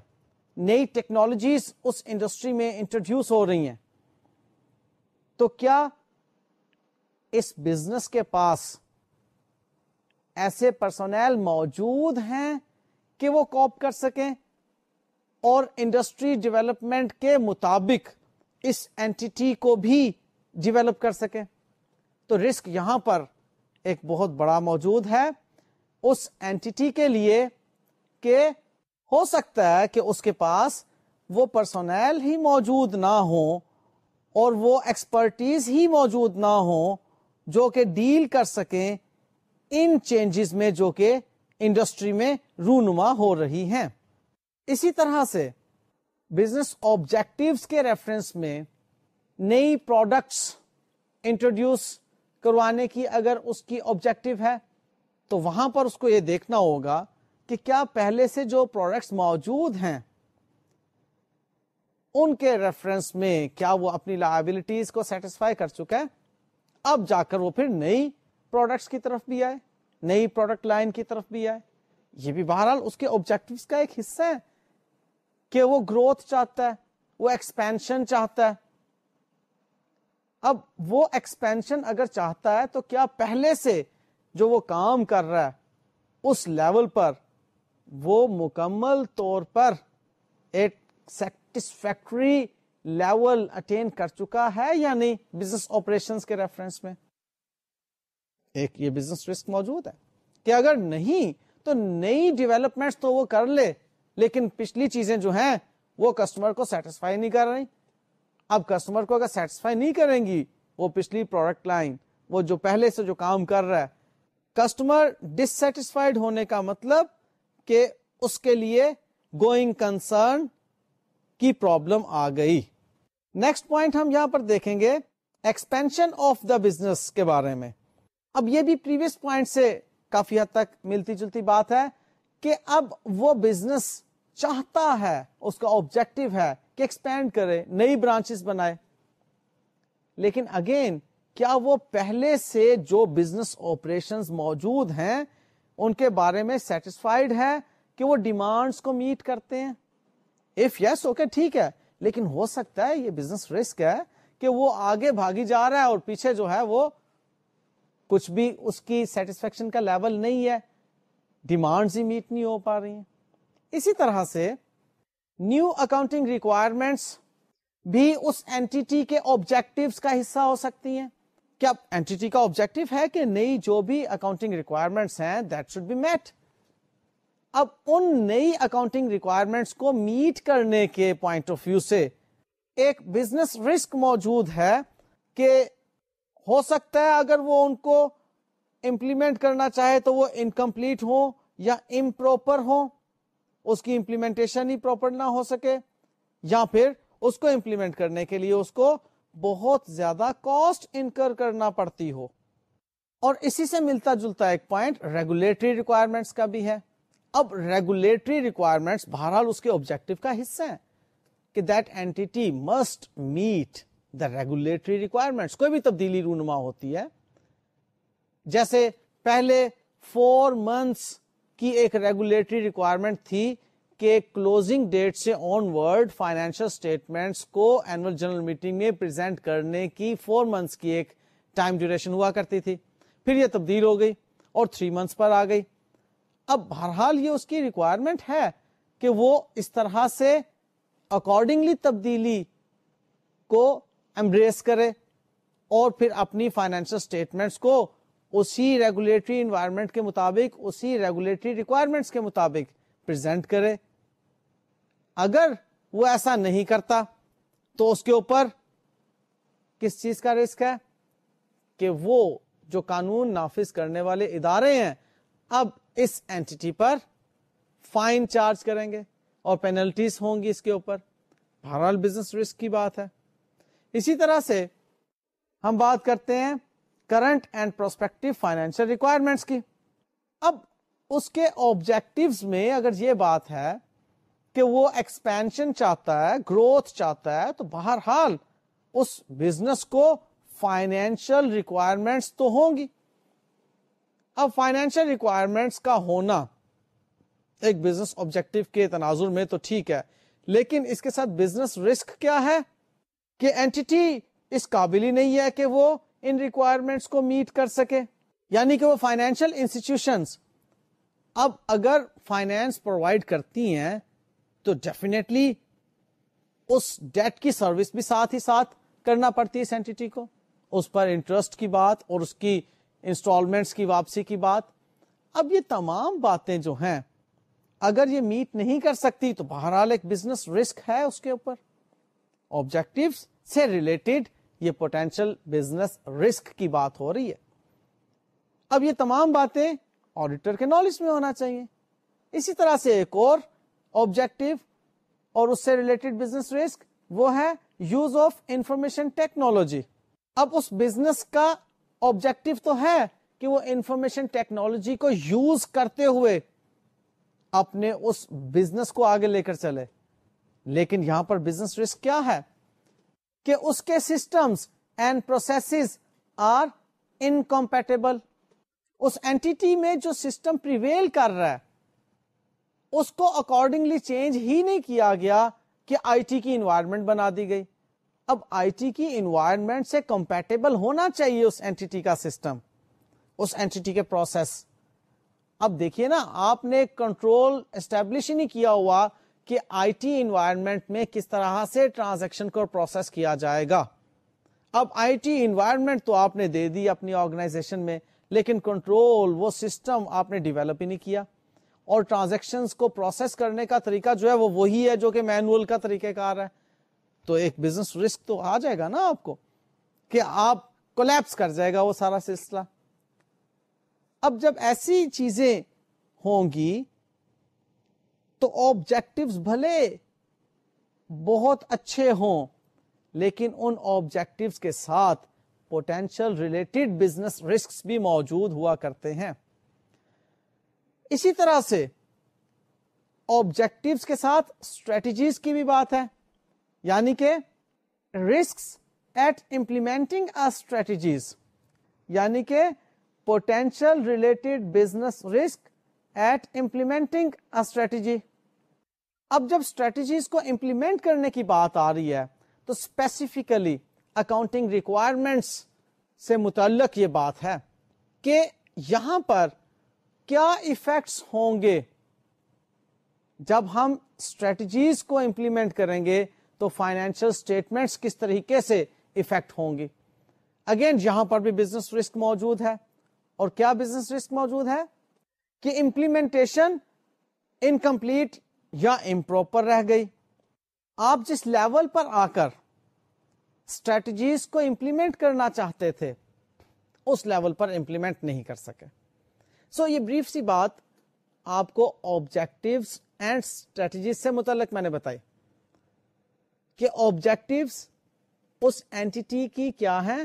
نئی ٹیکنالوجیز اس انڈسٹری میں انٹروڈیوس ہو رہی ہیں تو کیا اس بزنس کے پاس ایسے پرسونل موجود ہیں کہ وہ کوپ کر سکیں اور انڈسٹری ڈیولپمنٹ کے مطابق اس اینٹی کو بھی ڈیولپ کر سکیں؟ تو رسک یہاں پر ایک بہت بڑا موجود ہے اس اینٹی کے لیے کہ ہو سکتا ہے کہ اس کے پاس وہ پرسونل ہی موجود نہ ہو اور وہ ایکسپرٹیز ہی موجود نہ ہو جو کہ ڈیل کر سکیں ان چینجز میں جو کہ انڈسٹری میں رونما ہو رہی ہیں۔ اسی طرح سے بزنس آبجیکٹوس کے ریفرنس میں نئی پروڈکٹس انٹروڈیوس کروانے کی اگر اس کی آبجیکٹو ہے تو وہاں پر اس کو یہ دیکھنا ہوگا کہ کیا پہلے سے جو پروڈکٹس موجود ہیں ان کے ریفرنس میں کیا وہ اپنی لائبلٹیز کو سیٹسفائی کر چکا ہے؟ اب جا کر وہ پھر نئی پروڈکٹس کی طرف بھی آئے، نئی پروڈکٹ لائن کی طرف بھی آئے۔ یہ بھی بہرحال اس کے آبجیکٹو کا ایک حصہ ہے کہ وہ گروتھ چاہتا ہے، وہ ایکسپینشن چاہتا ہے۔ اب وہ ایکسپینشن اگر چاہتا ہے تو کیا پہلے سے جو وہ کام کر رہا ہے، اس لیول پر وہ مکمل طور پر ایک سیکٹر سیٹسفیکٹری لیول اٹین کر چکا ہے یا نہیں بزنس آپریشن کے ریفرنس میں ایک یہ بزنس رسک موجود ہے کہ اگر نہیں تو نئی ڈیولپمنٹ تو وہ کر لے لیکن پچھلی چیزیں جو ہیں وہ کسٹمر کو سیٹسفائی نہیں کر رہی اب کسٹمر کو اگر سیٹسفائی نہیں کریں گی وہ پچھلی پروڈکٹ لائن وہ جو پہلے سے جو کام کر رہا ہے کسٹمر ڈسٹسفائڈ ہونے کا مطلب کہ اس کے لیے گوئنگ کنسرن کی پرابلم آ گئی۔ نیکسٹ پوائنٹ ہم یہاں پر دیکھیں گے ایکسپینشن آف دا بزنس کے بارے میں۔ اب یہ بھی پریویس پوائنٹ سے کافی حد تک ملتی جلتی بات ہے کہ اب وہ بزنس چاہتا ہے، اس کا آبجیکٹو ہے کہ ایکسپینڈ کرے، نئی برانچز بنائے۔ لیکن اگین کیا وہ پہلے سے جو بزنس آپریشن موجود ہیں، ان کے بارے میں سیٹسفائڈ ہے کہ وہ ڈیمانڈس کو میٹ کرتے ہیں؟ اف یس اوکے ٹھیک ہے. لیکن ہو سکتا ہے یہ بزنس رسک ہے کہ وہ آگے بھاگی جا رہا ہے اور پیچھے جو ہے وہ کچھ بھی اس کی سیٹسفیکشن کا لیول نہیں ہے. ڈیمانڈز ہی میٹ نہیں ہو پا رہی ہیں. اسی طرح سے نیو اکاؤنٹنگ ریکوائرمنٹس بھی اس اینٹی کے آبجیکٹوس کا حصہ ہو سکتی ہیں. کیا اینٹی کا آبجیکٹو ہے کہ نئی جو بھی اکاؤنٹنگ ریکوائرمنٹس ہیں دیٹ شوڈ بی میٹ اب ان نئی اکاؤنٹنگ ریکوائرمنٹس کو میٹ کرنے کے پوائنٹ آف ویو سے ایک بزنس رسک موجود ہے کہ ہو سکتا ہے اگر وہ ان کو امپلیمنٹ کرنا چاہے تو وہ انکمپلیٹ ہو یا امپروپر ہو اس کی امپلیمنٹیشن ہی پراپر نہ ہو سکے، یا پھر اس کو امپلیمنٹ کرنے کے لیے اس کو بہت زیادہ کاسٹ انکر کرنا پڑتی ہو۔ اور اسی سے ملتا جلتا ایک پوائنٹ ریگولیٹری ریکوائرمنٹس کا بھی ہے۔ اب ریگولیٹری ریکوائرمنٹس بہرحال اس کے آبجیکٹو کا حصہ ہے کہ that entity must meet the regulatory requirements کوئی بھی تبدیلی رونما ہوتی ہے، جیسے پہلے فور منتھس کی ایک ریگولیٹری ریکوائرمنٹ تھی کہ کلوزنگ ڈیٹ سے آن ورڈ فائنینشل اسٹیٹمنٹس کو اینوئل جنرل میٹنگ میں پرزینٹ کرنے کی فور منتھس کی ایک ٹائم ڈیوریشن ہوا کرتی تھی۔ پھر یہ تبدیل ہو گئی اور تھری منتھس پر آ گئی۔ اب بہرحال یہ اس کی ریکوائرمنٹ ہے کہ وہ اس طرح سے اکارڈنگلی تبدیلی کو امبریس کرے اور پھر اپنی فائنینشل اسٹیٹمنٹس کو اسی ریگولیٹری انوائرمنٹ کے مطابق، اسی ریگولیٹری ریکوائرمنٹس کے مطابق پرزینٹ کرے۔ اگر وہ ایسا نہیں کرتا تو اس کے اوپر کس چیز کا رسک ہے؟ کہ وہ جو قانون نافذ کرنے والے ادارے ہیں، اب اس اینٹی پر فائن چارج کریں گے اور پینلٹیز ہوں گی اس کے اوپر۔ بہرحال بزنس رسک کی بات ہے۔ اسی طرح سے ہم بات کرتے ہیں current and prospective financial requirements کی۔ اب اس کے آبجیکٹوز میں اگر یہ بات ہے کہ وہ ایکسپینشن چاہتا ہے گروتھ چاہتا ہے، تو بہرحال اس بزنس کو فائنینشیل ریکوائرمنٹس تو ہوں گی۔ اب فائنینشیل ریکوائرمنٹس کا ہونا ایک بزنس آبجیکٹو کے تناظر میں تو ٹھیک ہے، لیکن اس کے ساتھ بزنس رسک کیا ہے؟ کہ اینٹی اس قابل ہی نہیں ہے کہ وہ ان ریکوائرمنٹس کو میٹ کر سکے یعنی کہ وہ فائنینشیل انسٹیٹیوشنس اب اگر فائنینس پرووائڈ کرتی ہیں، تو ڈیفینیٹلی اس ڈیٹ کی سروس بھی ساتھ ہی ساتھ کرنا پڑتی ہے اس اینٹی کو۔ اس پر انٹرسٹ کی بات اور اس کی انسٹالمنٹس کی واپسی کی بات، اب یہ تمام باتیں جو ہیں، اگر یہ میٹ نہیں کر سکتی تو بہرحال ایک بزنس رسک ہے اس کے اوپر۔ آبجیکٹو سے ریلیٹڈ یہ پوٹینشیل بزنس رسک کی بات ہو رہی ہے۔ اب یہ تمام باتیں آڈیٹر کے نالج میں ہونا چاہیے۔ اسی طرح سے ایک اور آبجیکٹو اور اس سے ریلیٹڈ بزنس رسک وہ ہے یوز آف انفارمیشن ٹیکنالوجی اب اس بزنس کا آبجیکٹو تو ہے کہ وہ انفارمیشن ٹیکنالوجی کو یوز کرتے ہوئے اپنے اس بزنس کو آگے لے کر چلے۔ لیکن یہاں پر بزنس رسک کیا ہے؟ کہ اس کے systems and process are incompatible us entity میں جو سسٹم پریویل کر رہا ہے، اس کو اکارڈنگلی چینج ہی نہیں کیا گیا کہ آئی ٹی کی انوائرمنٹ بنا دی گئی۔ اب آئی ٹی کی انوائرمنٹ سے کمپیٹیبل ہونا چاہیے اس اینٹی کا سسٹم اس اینٹی کے پروسیس اب دیکھیے نا، آپ نے کنٹرول اسٹیبلش ہی نہیں کیا ہوا کہ آئی ٹی انوائرمنٹ میں کس طرح سے ٹرانزیکشن کو پروسیس کیا جائے گا۔ اب آئی ٹی انوائرمنٹ تو آپ نے دے دی اپنی آرگنائزیشن میں، لیکن کنٹرول وہ سسٹم آپ نے ڈیولپ ہی نہیں کیا۔ اور ٹرانزیکشن کو پروسیس کرنے کا طریقہ جو ہے وہ وہی ہے جو کہ مینوئل کا طریقہ کار ہے۔ تو ایک بزنس رسک تو آ جائے گا نا آپ کو کہ آپ کولیپس کر جائے گا وہ سارا سلسلہ۔ اب جب ایسی چیزیں ہوں گی تو آبجیکٹوز بھلے بہت اچھے ہوں، لیکن ان آبجیکٹوز کے ساتھ پوٹینشل ریلیٹڈ بزنس رسک بھی موجود ہوا کرتے ہیں۔ اسی طرح سے آبجیکٹوز کے ساتھ اسٹریٹجیز کی بھی بات ہے۔ یعنی کہ رسک ایٹ امپلیمنٹنگ اسٹریٹجیز یعنی کہ potential related business risk at implementing strategy اب جب اسٹریٹجیز کو امپلیمنٹ کرنے کی بات آ رہی ہے، تو اسپیسیفکلی اکاؤنٹنگ ریکوائرمنٹس سے متعلق یہ بات ہے کہ یہاں پر کیا ایفیکٹس ہوں گے جب ہم اسٹریٹجیز کو امپلیمنٹ کریں گے تو فائنینشیل اسٹیٹمنٹس کس طریقے سے افیکٹ ہوں گی؟ اگین یہاں پر بھی بزنس رسک موجود ہے۔ اور کیا بزنس رسک موجود ہے؟ کہ امپلیمنٹیشن انکمپلیٹ یا امپروپر رہ گئی۔ آپ جس لیول پر آ کر اسٹریٹجیز کو امپلیمنٹ کرنا چاہتے تھے اس لیول پر امپلیمنٹ نہیں کر سکے۔ سو so, یہ بریف سی بات آپ کو آبجیکٹو اینڈ اسٹریٹجیز سے متعلق میں نے بتائی۔ کہ آبجیکٹوس اس اینٹی کی کیا ہے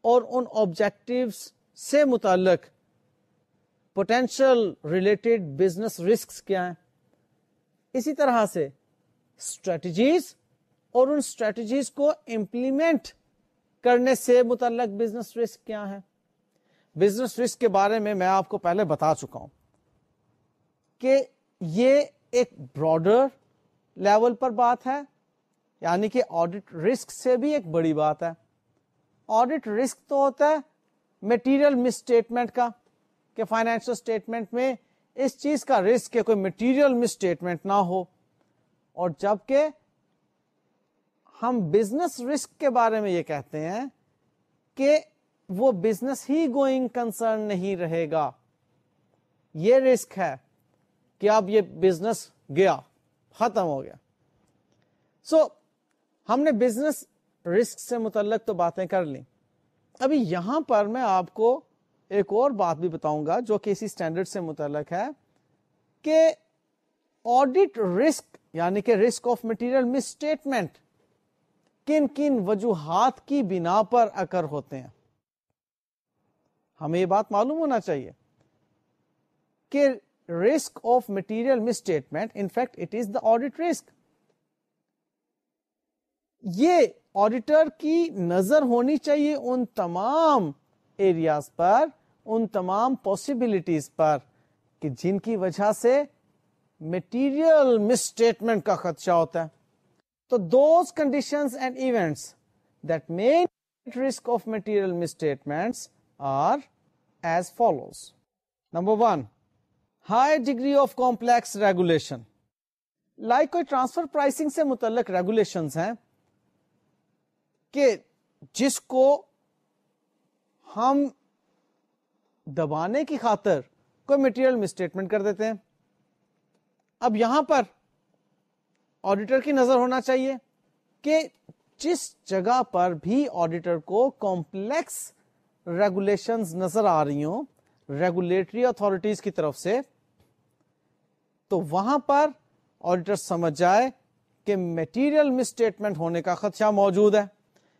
اور ان آبجیکٹوس سے متعلق پوٹینشل ریلیٹڈ بزنس رسک کیا ہیں۔ اسی طرح سے اسٹریٹجیز اور ان اسٹریٹجیز کو امپلیمنٹ کرنے سے متعلق بزنس رسک کیا ہے بزنس رسک کے بارے میں میں آپ کو پہلے بتا چکا ہوں کہ یہ ایک براڈر لیول پر بات ہے۔ یعنی کہ آڈٹ رسک سے بھی ایک بڑی بات ہے۔ آڈٹ رسک تو ہوتا ہے میٹیریل مسٹیٹمنٹ کا کہ فائنینشل اسٹیٹمنٹ میں اس چیز کا رسک کہ کوئی مٹیریل مسٹیٹمنٹ نہ ہو۔ اور جبکہ ہم بزنس رسک کے بارے میں یہ کہتے ہیں کہ وہ بزنس ہی گوئنگ کنسرن نہیں رہے گا۔ یہ رسک ہے کہ اب یہ بزنس گیا ختم ہو گیا۔ سو so, ہم نے بزنس رسک سے متعلق تو باتیں کر لی ابھی یہاں پر میں آپ کو ایک اور بات بھی بتاؤں گا جو کہ اسی اسٹینڈرڈ سے متعلق ہے کہ آڈیٹ رسک یعنی کہ رسک آف مٹیریل مسٹیٹمنٹ کن کن وجوہات کی بنا پر اکر ہوتے ہیں۔ ہمیں یہ بات معلوم ہونا چاہیے کہ risk of material misstatement in fact it is the audit risk یہ آڈیٹر کی نظر ہونی چاہیے ان تمام ایریاز پر، ان تمام پاسبلٹیز پر، کہ جن کی وجہ سے مٹیریل مسٹیٹمنٹ کا خدشہ ہوتا ہے۔ تو those condition and events that mean risk of material misstatement are as follows number one high degree of complex regulation like کوئی ٹرانسفر پرائسنگ سے متعلق ریگولیشن ہیں کہ جس کو ہم دبانے کی خاطر کوئی مٹیریل مسٹیٹمنٹ کر دیتے ہیں۔ اب یہاں پر آڈیٹر کی نظر ہونا چاہیے کہ جس جگہ پر بھی آڈیٹر کو کمپلیکس ریگولیشن نظر آ رہی ہوں ریگولیٹری اتارٹیز کی طرف سے، تو وہاں پر آڈیٹر سمجھ جائے کہ میٹیریل مسٹیٹمنٹ ہونے کا خدشہ موجود ہے۔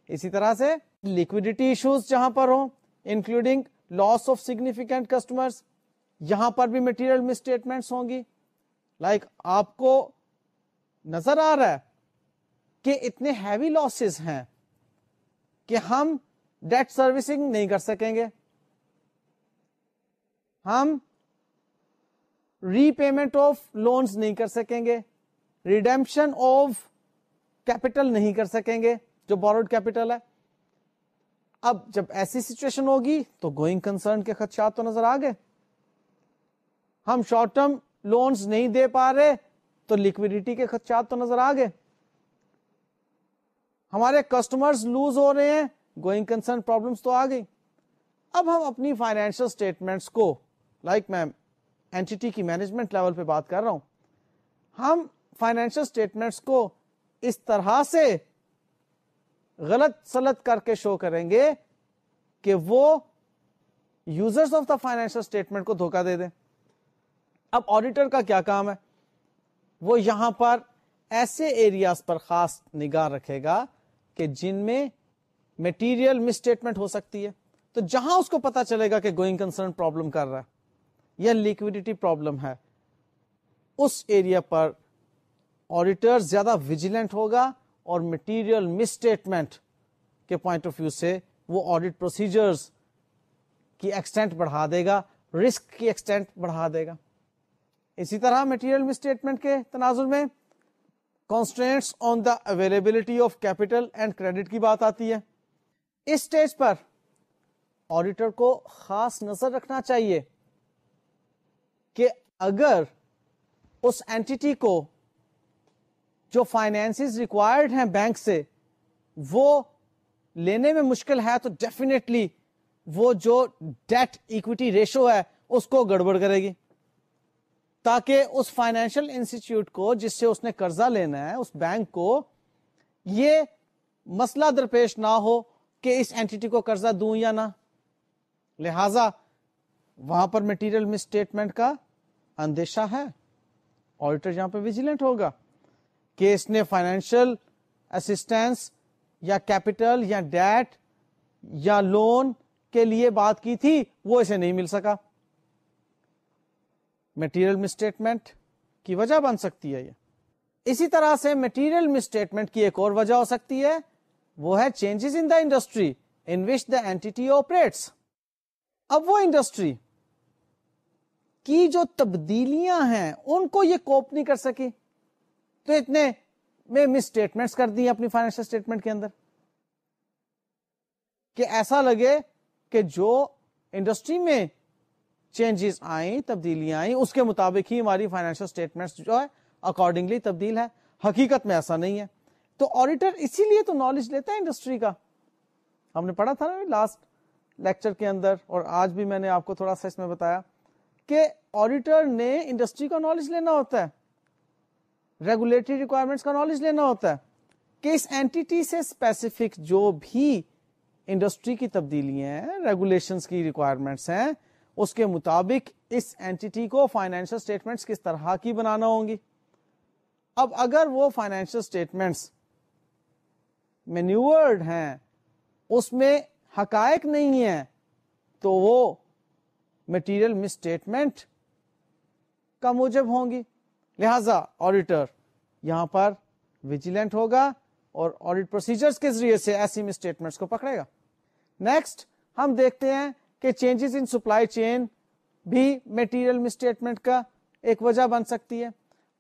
اسی طرح سے لکوڈیٹی ایشوز جہاں پر ہوں including loss of significant customer یہاں پر بھی مٹیریل مسٹیٹمنٹس ہوں گی۔ لائک like آپ کو نظر آ رہا ہے کہ اتنے ہیوی لاسز ہیں کہ ہم ڈیٹ سروسنگ نہیں کر سکیں گے۔ ہم ری پیمنٹ آف لونز نہیں کر سکیں گے۔ ریڈیمپشن آف کیپٹل نہیں کر سکیں گے۔ جو بورڈ کیپٹل ہے۔ اب جب ایسی سچویشن ہوگی تو گوئنگ کنسرن کے خدشات تو نظر آ گئے ہم شارٹ ٹرم لونز نہیں دے پا رہے تو لکوڈیٹی کے خدشات تو نظر آ گئے ہمارے کسٹمرز لوز ہو رہے ہیں گوئنگ کنسرن پرابلمس تو آ گئی اب ہم اپنی فائنینشل اسٹیٹمنٹس کو لائک میں اینٹی کی مینجمنٹ لیول پہ بات کر رہا ہوں۔ ہم فائنینشل اسٹیٹمنٹس کو اس طرح سے غلط سلط کر کے شو کریں گے کہ وہ users of the financial statement کو دھوکہ دے دیں۔ اب آڈیٹر کا کیا کام ہے؟ وہ یہاں پر ایسے ایریاز پر خاص نگاہ رکھے گا کہ جن میں میٹیریل مسٹیٹمنٹ ہو سکتی ہے۔ تو جہاں اس کو پتا چلے گا کہ گوئنگ کنسرن پرابلم کر رہا ہے یا لیکوڈیٹی پرابلم ہے، اس ایریا پر آڈیٹر زیادہ ویجیلنٹ ہوگا اور مٹیریل مسٹیٹمنٹ کے پوائنٹ آف ویو سے وہ آڈیٹ پروسیجرز کی ایکسٹینٹ بڑھا دے گا رسک کی ایکسٹینٹ بڑھا دے گا۔ اسی طرح مٹیریل مسٹیٹمنٹ کے تناظر میں constraints on the availability of capital and credit کی بات آتی ہے۔ اس اسٹیج پر آڈیٹر کو خاص نظر رکھنا چاہیے کہ اگر اس اینٹی کو جو فائنینس ریکوائرڈ ہیں بینک سے، وہ لینے میں مشکل ہے تو ڈیفینیٹلی وہ جو ڈیٹ اکوٹی ریشو ہے اس کو گڑبڑ کرے گی۔ تاکہ اس فائنینشیل انسٹیٹیوٹ کو جس سے اس نے قرضہ لینا ہے، اس بینک کو یہ مسئلہ درپیش نہ ہو کہ اس اینٹی کو قرضہ دوں یا نہ۔ لہذا وہاں پر مٹیریل مسٹیٹمنٹ کا اندیشہ ہے۔ آڈیٹر یہاں پہ ویجیلنٹ ہوگا۔ کہ اس نے فائنینشل اسسٹینس یا کیپٹل یا ڈیٹ یا لون کے لیے بات کی تھی، وہ اسے نہیں مل سکا۔ مٹیریل مسٹیٹمنٹ کی وجہ بن سکتی ہے یہ۔ اسی طرح سے مٹیریل مسٹیٹمنٹ کی ایک اور وجہ ہو سکتی ہے، وہ ہے changes in the industry in which the entity operates اب وہ انڈسٹری کی جو تبدیلیاں ہیں، ان کو یہ کوپ نہیں کر سکی۔ تو اتنے میں مس اسٹیٹمنٹ کر دی اپنی فائنینشل اسٹیٹمنٹ کے اندر کہ ایسا لگے کہ جو انڈسٹری میں چینجز آئیں، تبدیلیاں آئیں، اس کے مطابق ہی ہماری فائنینشل اسٹیٹمنٹ جو ہے اکارڈنگلی تبدیل ہے۔ حقیقت میں ایسا نہیں ہے۔ تو آڈیٹر اسی لیے تو نالج لیتا ہے انڈسٹری کا۔ ہم نے پڑھا تھا نا لاسٹ لیکچر کے اندر، اور آج بھی میں نے آپ کو تھوڑا سا اس میں بتایا کہ آڈیٹر نے انڈسٹری کا نالج لینا ہوتا ہے۔ ریگولیٹری ریکوائرمنٹس کا نالج لینا ہوتا ہے۔ کہ اس اینٹی سے اسپیسیفک جو بھی انڈسٹری کی تبدیلیاں ہیں ریگولیشن کی ریکوائرمنٹس ہیں، اس کے مطابق اس اینٹی کو فائنینشل اسٹیٹمنٹس کس طرح کی بنانا ہوں گی۔ اب اگر وہ فائنینشل اسٹیٹمنٹس مینیورڈ ہیں، اس میں حقائق نہیں ہے تو وہ مٹیریل مسٹیٹمنٹ کا موجب ہوں گی۔ لہذا آڈیٹر یہاں پر ویجیلنٹ ہوگا اور آڈیٹ پروسیجرز کے ذریعے سے ایسی مسٹیٹمنٹس کو پکڑے گا۔ نیکسٹ ہم دیکھتے ہیں کہ چینجز ان سپلائی چین بھی میٹیریل مسٹیٹمنٹ کا ایک وجہ بن سکتی ہے۔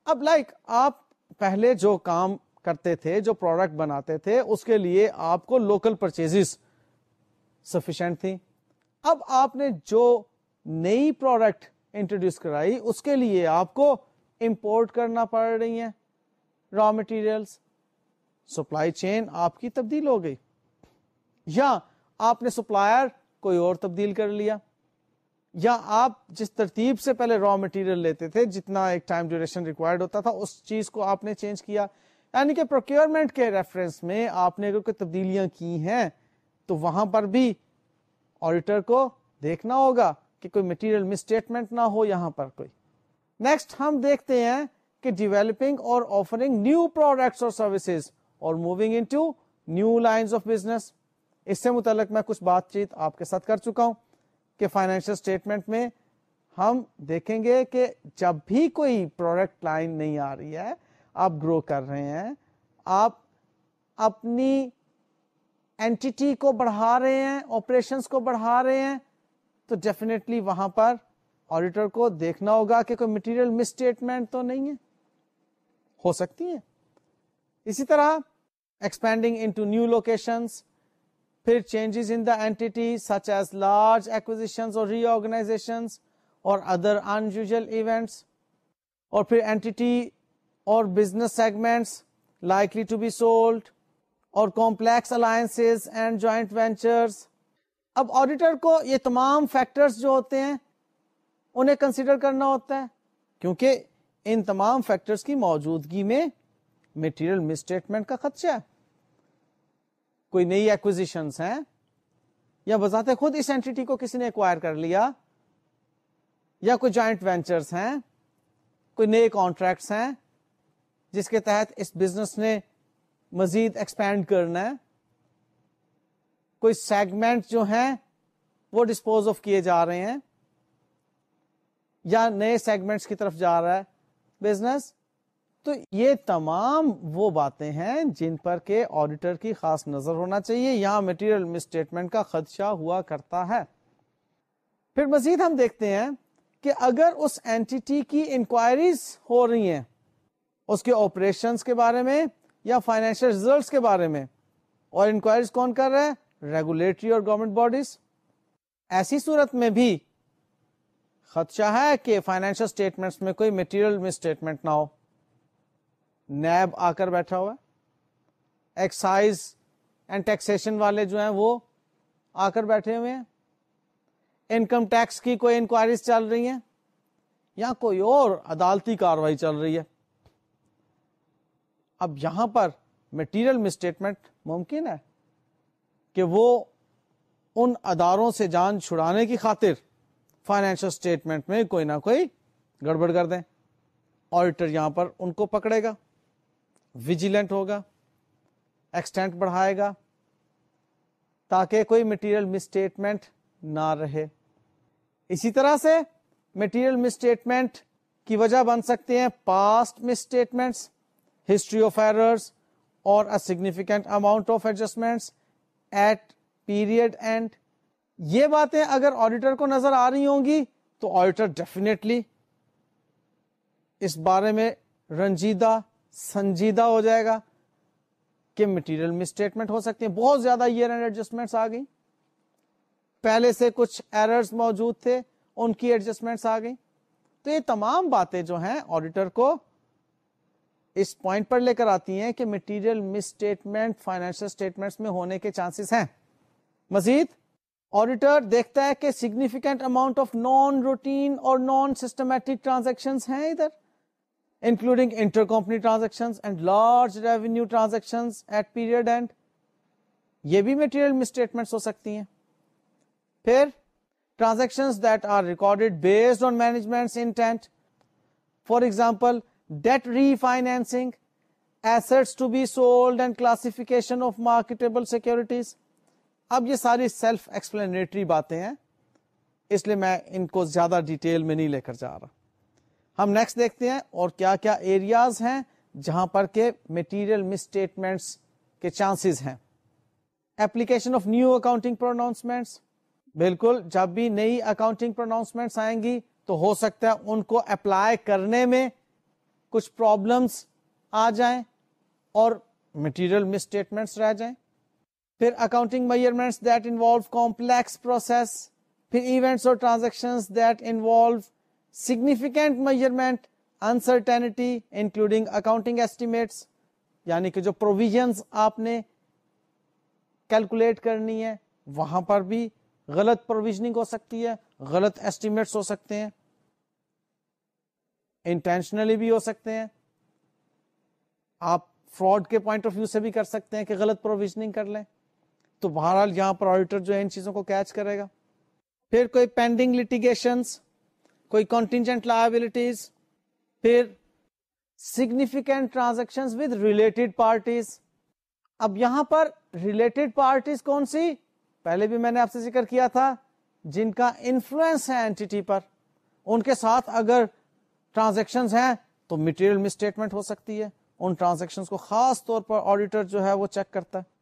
اب لائک like, آپ پہلے جو کام کرتے تھے جو پروڈکٹ بناتے تھے اس کے لیے آپ کو لوکل پرچیز سفیشینٹ تھی اب آپ نے جو نئی پروڈکٹ انٹروڈیوس کرائی اس کے لیے آپ کو امپورٹ کرنا پڑ رہی ہیں را مٹیریلس سپلائی چین آپ کی تبدیل ہو گئی. یا آپ نے سپلائر کوئی اور تبدیل کر لیا. یا آپ جس ترتیب سے پہلے را مٹیریل لیتے تھے، جتنا ایک ٹائم ڈیوریشن ریکوائرڈ ہوتا تھا، اس چیز کو آپ نے چینج کیا. یعنی کہ پروکیورمنٹ کے ریفرنس میں آپ نے اگر کوئی تبدیلیاں کی ہیں، تو وہاں پر بھی آڈیٹر کو دیکھنا ہوگا کہ کوئی مٹیریل مسٹیٹمنٹ نہ ہو یہاں پر کوئی. نیکسٹ ہم دیکھتے ہیں کہ ڈیویلپنگ اور آفرنگ نیو پروڈکٹس اور سروسز اور moving into new lines of business اس سے متعلق میں کچھ بات چیت آپ کے ساتھ کر چکا ہوں کہ فائنینشیل اسٹیٹمنٹ میں ہم دیکھیں گے کہ جب بھی کوئی پروڈکٹ لائن نہیں آ رہی ہے، آپ گرو کر رہے ہیں، آپ اپنی اینٹی کو بڑھا رہے ہیں آپریشنس کو بڑھا رہے ہیں، تو ڈیفینیٹلی وہاں پر آڈیٹر کو دیکھنا ہوگا کہ کوئی مٹیریل مسٹیٹمنٹ تو نہیں ہے۔ ہو سکتی ہے اسی طرح expanding into new locations پھر changes in the entity such as large acquisition اور ری آرگنائزیشن اور ادر انیوژل ایونٹس اور پھر اینٹی اور business segments likely to be sold اور complex alliance and joint ventures اب آڈیٹر کو یہ تمام فیکٹرز جو ہوتے ہیں انہیں کنسیڈر کرنا ہوتا ہے۔ کیونکہ ان تمام فیکٹرز کی موجودگی میں میٹیریل مسٹیٹمنٹ کا خدشہ ہے۔ کوئی نئی ایکوزیشنس ہیں یا بذات خود اس اینٹی کو کسی نے ایکوائر کر لیا یا کوئی جوائنٹ وینچرس ہیں، کوئی نئے کانٹریکٹس ہیں جس کے تحت اس بزنس نے مزید ایکسپینڈ کرنا ہے۔ کوئی سیگمنٹ جو ہیں وہ ڈسپوز آف کیے جا رہے ہیں۔ یا نئے سیگمنٹس کی طرف جا رہا ہے بزنس تو یہ تمام وہ باتیں ہیں جن پر کہ آڈیٹر کی خاص نظر ہونا چاہیے، یہاں مٹیریل مسٹیٹمنٹ کا خدشہ ہوا کرتا ہے۔ پھر مزید ہم دیکھتے ہیں کہ اگر اس اینٹی کی انکوائریز ہو رہی ہیں، اس کے آپریشنس کے بارے میں یا فائنینشیل ریزلٹس کے بارے میں، اور انکوائریز کون کر رہا ہے ریگولیٹری اور گورنمنٹ باڈیز ایسی صورت میں بھی خدشہ ہے کہ فائنینشیل اسٹیٹمنٹس میں کوئی مٹیریل مسٹیٹمنٹ نہ ہو۔ نیب آ کر بیٹھا ہوا ایکسائز اینڈ ٹیکسیشن والے جو ہیں وہ آ کر بیٹھے ہوئے ہیں۔ انکم ٹیکس کی کوئی انکوائریز چل رہی ہیں یا کوئی اور عدالتی کاروائی چل رہی ہے۔ اب یہاں پر مٹیریل مسٹیٹمنٹ ممکن ہے کہ وہ ان اداروں سے جان چھڑانے کی خاطر فائنینشل اسٹیٹمنٹ میں کوئی نہ کوئی گڑبڑ کر دیں۔ آڈیٹر یہاں پر ان کو پکڑے گا۔ ویجیلنٹ ہوگا۔ ایکسٹینٹ بڑھائے گا۔ تاکہ کوئی مٹیریل مسٹیٹمنٹ نہ رہے۔ اسی طرح سے مٹیریل مسٹیٹمنٹ کی وجہ بن سکتے ہیں past misstatements history of errors اور significant amount of adjustment at period end یہ باتیں اگر آڈیٹر کو نظر آ رہی ہوں گی تو آڈیٹر ڈیفینیٹلی اس بارے میں رنجیدہ، سنجیدہ ہو جائے گا کہ مٹیریل مسٹیٹمنٹ ہو سکتے ہیں۔ بہت زیادہ ایئر اینڈ ایڈجسٹمنٹ آ گئی پہلے سے کچھ ایررز موجود تھے، ان کی ایڈجسٹمنٹ آ گئی تو یہ تمام باتیں جو ہیں آڈیٹر کو اس پوائنٹ پر لے کر آتی ہیں کہ مٹیریل مسٹیٹمنٹ فائنینشیل اسٹیٹمنٹ میں ہونے کے چانسز ہیں۔ مزید؟ آڈیٹر دیکھتا ہے کہ significant amount of non routine اور نان سسٹمیٹک ٹرانزیکشن ہیں ادھر including inter company transaction and large revenue transaction at period end یہ بھی میٹیریل مسٹیٹمنٹ ہو سکتی ہیں. پھر transaction that are recorded based on management intent for example debt refinancing assets to be sold and classification of marketable securities اب یہ ساری self explanatory باتیں ہیں۔ اس لیے میں ان کو زیادہ ڈیٹیل میں نہیں لے کر جا رہا۔ ہم نیکسٹ دیکھتے ہیں اور کیا کیا ایریاز ہیں جہاں پر کہ میٹیریل مسٹیٹمنٹس کے چانسز ہیں۔ Application of new accounting pronouncements بالکل، جب بھی نئی اکاؤنٹنگ پروناؤنسمنٹس آئیں گی تو ہو سکتا ہے ان کو اپلائی کرنے میں کچھ پرابلمس آ جائیں اور مٹیریل مسٹیٹمنٹس رہ جائیں۔ پھر accounting measurements that involve complex process پھر ایونٹس اور transaction that involve significant measurement uncertainty including accounting estimates یعنی کہ جو پروویژنس آپ نے کیلکولیٹ کرنی ہے وہاں پر بھی غلط پروویژنگ ہو سکتی ہے، غلط ایسٹیمیٹس ہو سکتے ہیں انٹینشنلی بھی ہو سکتے ہیں۔ آپ فراڈ کے پوائنٹ آف ویو سے بھی کر سکتے ہیں کہ غلط پروویژنگ کر لیں۔ تو بہرحال یہاں پر آڈیٹر جو ہے ان چیزوں کو کیچ کرے گا۔ پھر کوئی پینڈنگ لٹیگیشنس کوئی کانٹینجنٹ لائبلٹیز پھر significant transaction with related parties اب یہاں پر ریلیٹڈ پارٹیز کون سی؟ پہلے بھی میں نے آپ سے ذکر کیا تھا، جن کا انفلوئنس ہے اینٹی پر۔ ان کے ساتھ اگر ٹرانزیکشن ہیں تو مٹیریل مسٹیٹمنٹ ہو سکتی ہے۔ ان ٹرانزیکشن کو خاص طور پر آڈیٹر جو ہے وہ چیک کرتا ہے۔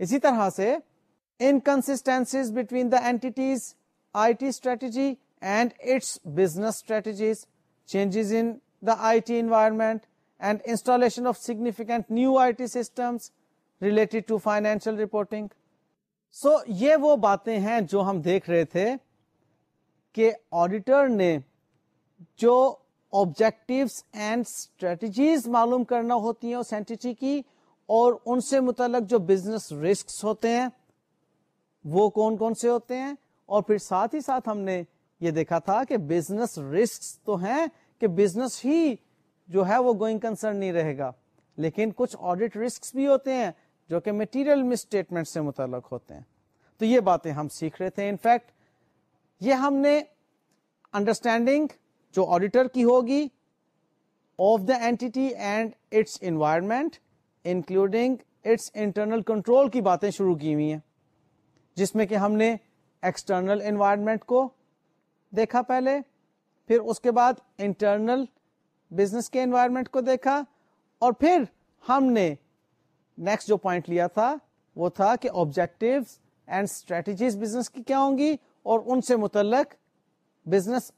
اسی طرح سے inconsistence between the entity's I T strategy and its business strategies changes in the I T environment and installation of significant new I T systems related to financial reporting so یہ وہ باتیں ہیں جو ہم دیکھ رہے تھے کہ آڈیٹر نے جو آبجیکٹوس اینڈ اسٹریٹجیز معلوم کرنا ہوتی ہیں اس اینٹی کی اور ان سے متعلق جو بزنس رسک ہوتے ہیں، وہ کون کون سے ہوتے ہیں؟ اور پھر ساتھ ہی ساتھ ہم نے یہ دیکھا تھا کہ بزنس رسک تو ہیں کہ بزنس ہی جو ہے وہ گوئنگ کنسرن نہیں رہے گا۔ لیکن کچھ آڈیٹ رسک بھی ہوتے ہیں جو کہ میٹیریل مسٹیٹمنٹ سے متعلق ہوتے ہیں۔ تو یہ باتیں ہم سیکھ رہے تھے۔ انفیکٹ یہ ہم نے انڈرسٹینڈنگ جو آڈیٹر کی ہوگی of the entity and its environment including its internal control کی باتیں شروع کی ہوئی ہیں، جس میں کہ ہم نے ایکسٹرنل انوائرمنٹ کو دیکھا پہلے، پھر اس کے بعد انٹرنل بزنس کے انوائرمنٹ کو دیکھا، اور پھر ہم نے نیکسٹ جو پوائنٹ لیا تھا، وہ تھا کہ آبجیکٹو اینڈ اسٹریٹجیز بزنس کی کیا ہوں گی، اور ان سے متعلق بزنس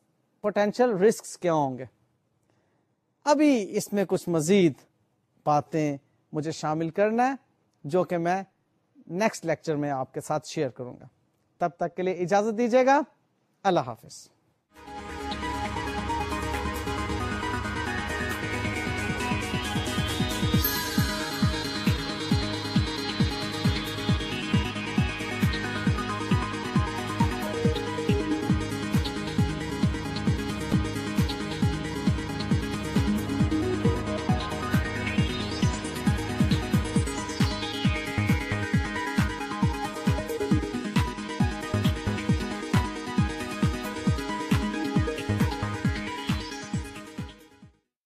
پوٹینشیل رسک کیا ہوں گے۔ ابھی اس میں کچھ مزید باتیں مجھے شامل کرنا ہے، جو کہ میں نیکسٹ لیکچر میں آپ کے ساتھ شیئر کروں گا۔ تب تک کے لیے اجازت دیجیے گا۔ اللہ حافظ۔